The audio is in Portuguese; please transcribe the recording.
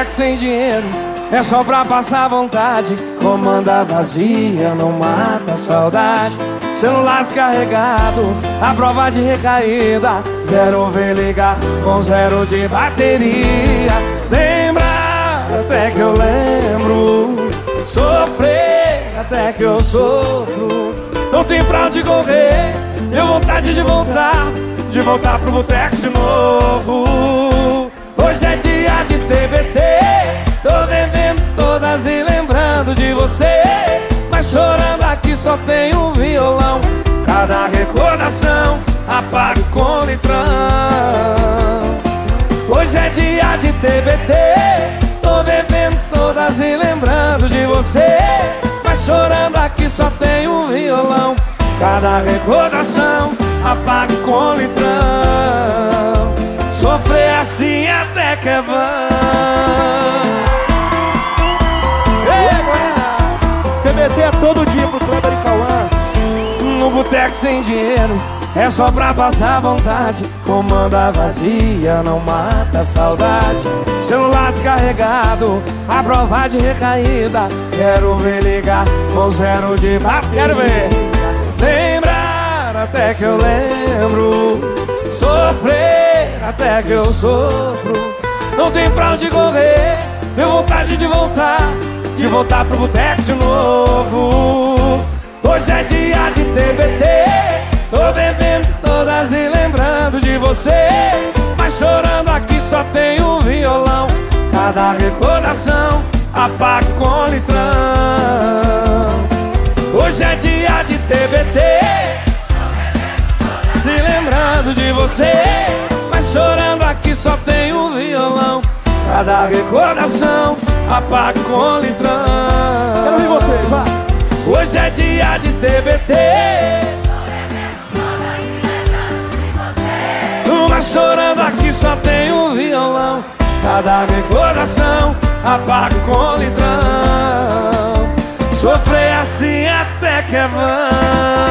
boteco sem dinheiro é só pra passar vontade. Comanda vazia, não mata saudade. Celular descarregado, a prova de recaída. Quero ver ligar com zero de bateria. Lembra até que eu lembro. Sofrer até que eu sofro. Não tem pra onde correr. Deu vontade de voltar, de voltar pro boteco de novo. Hoje é dia de TBT. Você. Mas chorando aqui só tem um violão. Cada recordação apago com litrão. Hoje é dia de TBT. Tô bebendo todas e lembrando de você. Mas chorando aqui só tem um violão. Cada recordação apago com litrão. Sofrer assim até que é bom. Todo dia pro Kleber e Cauã. No boteco sem dinheiro é só pra passar vontade. Comanda vazia, não mata saudade. Celular descarregado, a prova de recaída. Quero ver ligar com zero de papo. Quero ver. Lembrar até que eu lembro. Sofrer até que eu sofro. Não tem pra onde correr. Deu vontade de voltar de voltar pro boteco de novo. Hoje é dia de TBT, tô bebendo todas e lembrando de você. Mas chorando aqui só tem um violão. Cada recordação apago com litrão. Hoje é dia de TBT, te lembrando de você. Mas chorando aqui só tem um violão. Cada recordação apago com litrão. Hoje é dia de TBT. Uma chorando aqui só tem um violão. Cada recordação apago com litrão. Sofrer assim até que é bom.